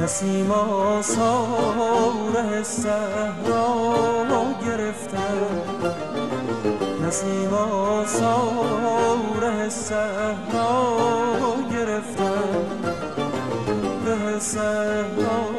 نسیم آساره صحرا گرفتم نسیم آساره صحرا گرفتم به صحرا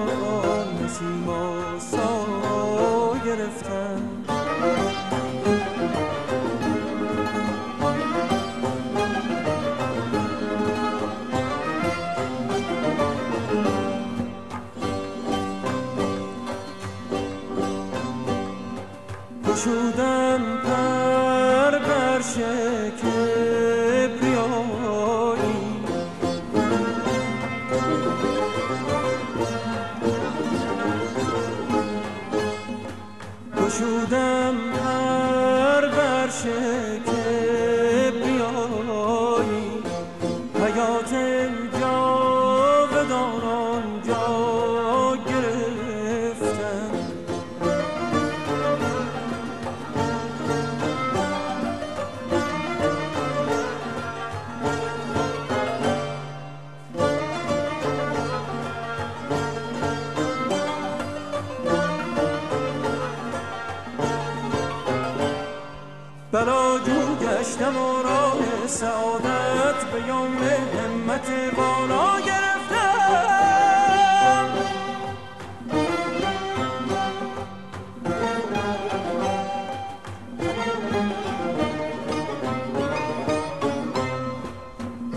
گشودم پر بر کبریایی گشودم پر بر بلاجو گشتم و راه سعادت به یوم همت بالا گرفتم.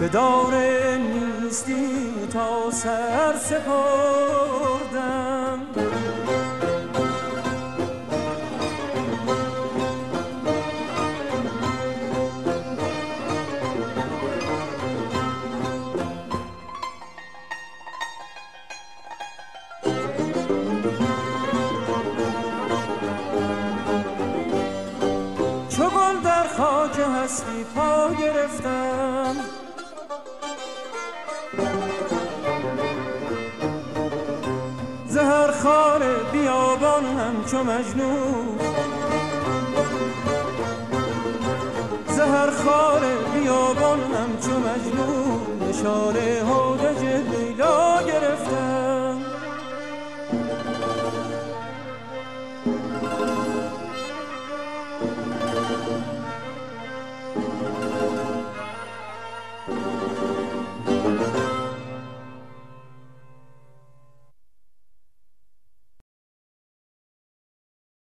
به دار نیستی تا سر سپردم. هستی پا گرفتم. زهر خار بیابان همچو مجنون. زهر خار بیابان همچو مجنون. نشانه هودج